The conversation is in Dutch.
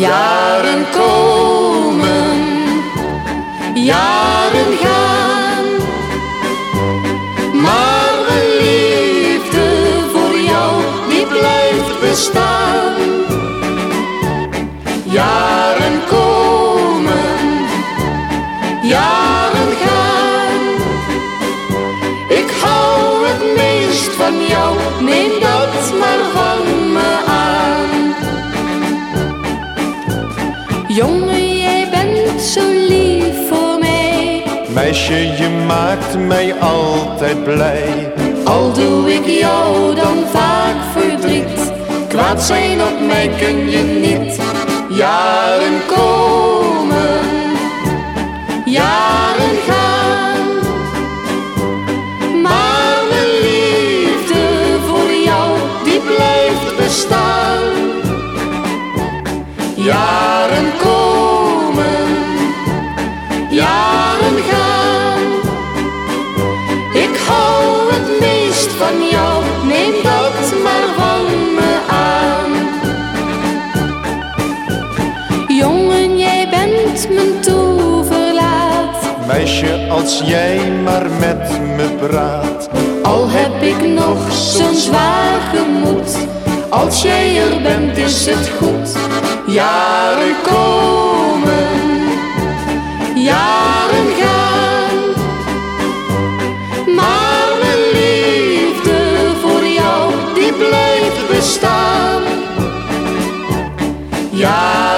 Jaren komen, jaren gaan. Maar een liefde voor jou, die blijft bestaan. Jaren komen, jaren gaan. Ik hou het meest van jou, neem dat maar van Jongen, jij bent zo lief voor mij. Meisje, je maakt mij altijd blij. Al doe ik jou dan vaak verdriet. Kwaad zijn op mij kun je niet. Jaren komen, Jaren komen, jaren gaan. Ik hou het meest van jou, neem dat maar van me aan. Jongen, jij bent mijn toeverlaat. Meisje, als jij maar met me praat. Al heb ik nog zo'n zwaar gemoed. Als jij er bent, is het goed. Jaren komen, jaren gaan. Maar mijn liefde voor jou, die blijft bestaan. Ja.